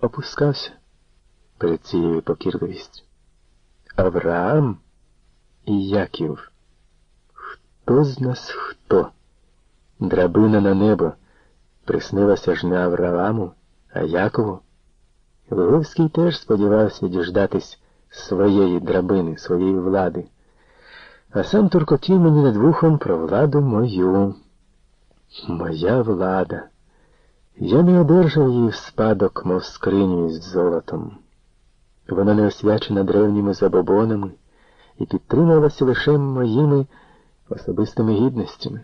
опускався перед цією покірливістю. Авраам і Яків. Хто з нас хто? Драбина на небо приснилася ж не Аврааму, а Якову. Виговський теж сподівався діждатись своєї драбини, своєї влади, а сам туркотів мені над вухом про владу мою. Моя влада. Я не одержав її в спадок, мов скриню із золотом. Вона не освячена древніми забобонами і підтримувалася лише моїми особистими гідностями.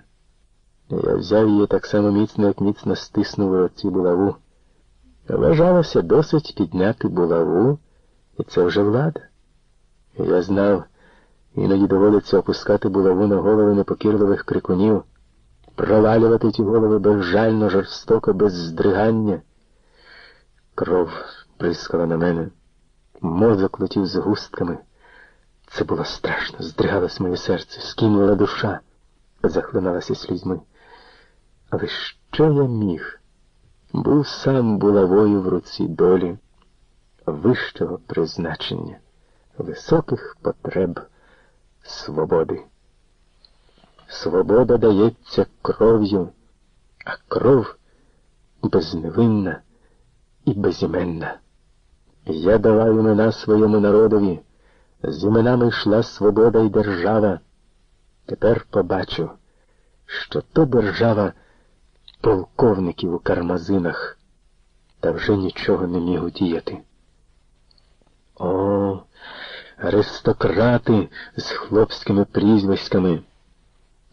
Я взяв її так само міцно, як міцно стиснув у оці булаву. Вважалося досить підняти булаву, і це вже влада. Я знав, іноді доводиться опускати булаву на голови непокірливих крикунів, провалювати ті голови безжально, жорстоко, без здригання. Кров прискала на мене, мозок летів з густками. Це було страшно, здригалось моє серце, скинула душа, захлиналася слізьми. Але що я міг? Був сам булавою в руці долі, вищого призначення, високих потреб свободи. Свобода дається кров'ю, а кров безневинна і безіменна. Я давав імена своєму народові, з іменами йшла свобода і держава. Тепер побачу, що то держава полковників у кармазинах, та вже нічого не міг удіяти. О, аристократи з хлопськими прізвиськами,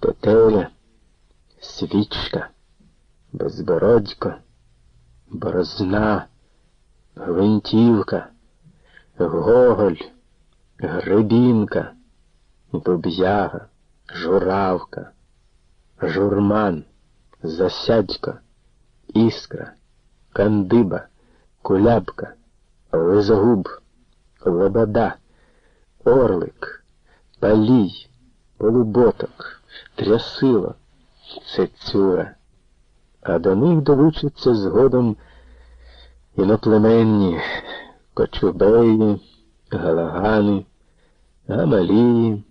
Тетеря, свічка, безбородько, борозна, гвинтівка, гоголь, гребінка, дуб'яга, журавка, журман засядька, іскра, кандиба, кулябка, лизогуб, лобода, орлик, палій, полуботок, трясило, цецюра. А до них долучаться згодом іноплеменні кочубеї, галагани, гамалії,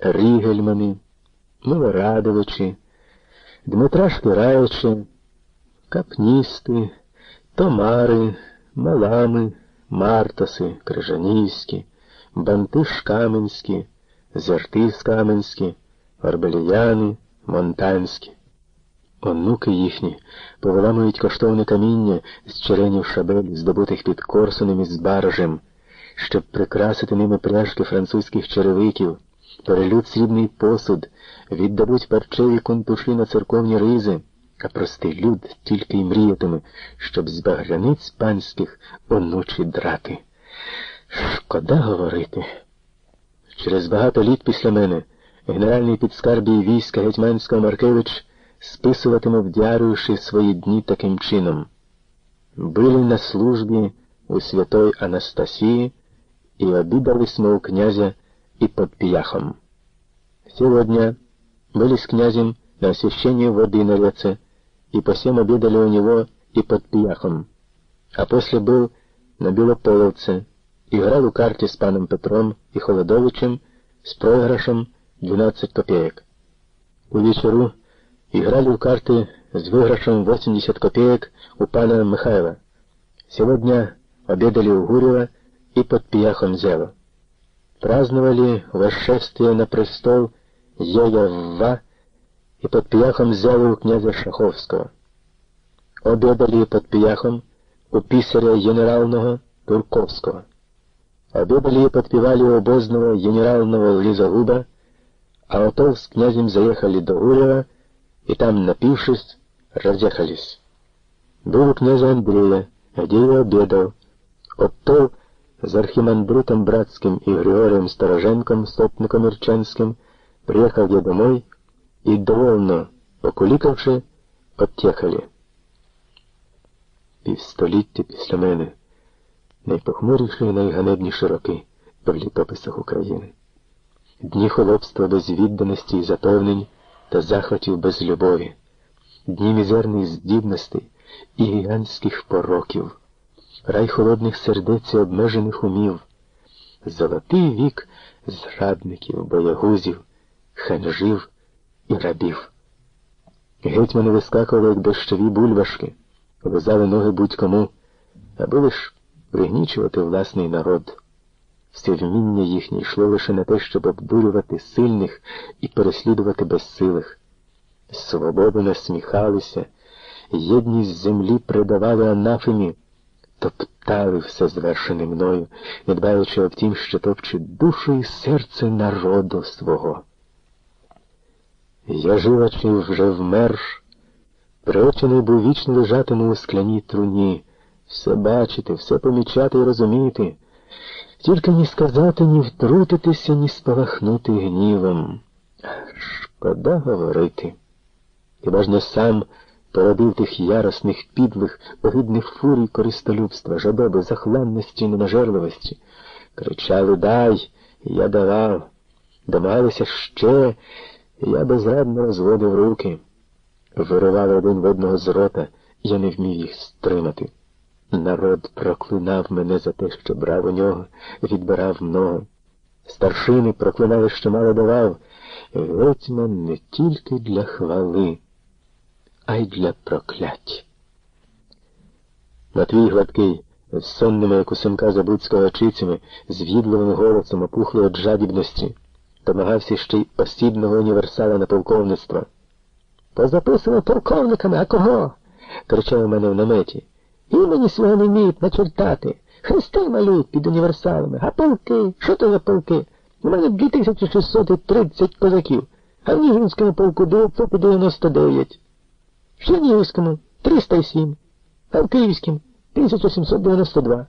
рігельмани, милорадовичі, Дмитра Шкираюча, капністи, томари, малами, мартоси, крижанівські, бантиш каменські, зертис каменські, арбеліяни, монтанські. Онуки їхні повиламують коштовне каміння з черенів шабель, здобутих під Корсунем із баржем, щоб прикрасити ними пряжки французьких черевиків перелють срібний посуд, віддадуть парчеві контуші на церковні ризи, а простий люд тільки й мріятиме, щоб з багряниць панських онучі драти. Шкода говорити. Через багато літ після мене генеральний підскарбій війська Гетьманського Маркевич списуватиме в діаріуші свої дні таким чином. Били на службі у святой Анастасії і обідались ми у князя и под пияхом. Сегодня были с князем на освящение воды на реце, и по всем обедали у него и под пияхом. А после был на Белополовце, играл у карте с паном Петром и Холодовичем с проигрышем 12 копеек. У вечеру играли у карты с выигрышем 80 копеек у пана Михайла. Сегодня обедали у Гурьева и под пияхом Зева праздновали восшествие на престол Ея-Ва и под пияхом взяли у князя Шаховского. Обедали под пияхом у писаря генерального Турковского. Обедали и подпевали у обозного генерального Лизогуба, а отов с князем заехали до Урева и там, напившись, разъехались. Был у князя Андрея, где и обедал. Оттов з архимандритом Братским и Григорием Стороженком, сотником Ирчанским, приехал я домой и, довольно покулікавши, оттєхали. Півстоліття після мене найпохмуріші і найганебніші роки в літописах України. Дні холопства без відданості і запевнень та захватів без любові, дні мізерних здібностей і гігантських пороків рай холодних сердець і обмежених умів, золотий вік зрадників, боягузів, ханжів і рабів. Гетьмани вискакували, як дощові бульбашки, лизали ноги будь-кому, аби лиш пригнічувати власний народ. Все їхнє йшло лише на те, щоб обдурювати сильних і переслідувати безсилих. Свободу насміхалися, єдність землі придавали анафемі, топтали все звершене мною, не дбаючи об тім, що топче душу і серце народу свого. Я живачи вже вмерш, приречений був вічно лежатиму у скляній труні, все бачити, все помічати і розуміти, тільки ні сказати, ні втрутитися, ні спалахнути гнівом. Шкода говорити. Хіба ж не сам породив тих яросних, підлих, огидних фурій користолюбства, жадоби, захланності ненажерливості. Кричали Дай, я давав, домагалися ще, я безрадно розводив руки. Виривали один в одного з рота, я не вмів їх стримати. Народ проклинав мене за те, що брав у нього, відбирав много. Старшини проклинали, що мало давав. Гетьман не тільки для хвали, а й для проклять. Матвій гладкий, з сонними, як у синка Забудського очицями, з в'їдливим голосом опухли від жадібності, домагався ще й осібного універсала на полковництво. Позаписано полковниками, а кого? кричав у мене в наметі. Імені свого не вміють начертати. Хрести малюють під універсалами. А полки? Що то за полки? У мене 2630 козаків, а в Ніжинському полку 999. В Чернігівському 307, а в Київському 1792.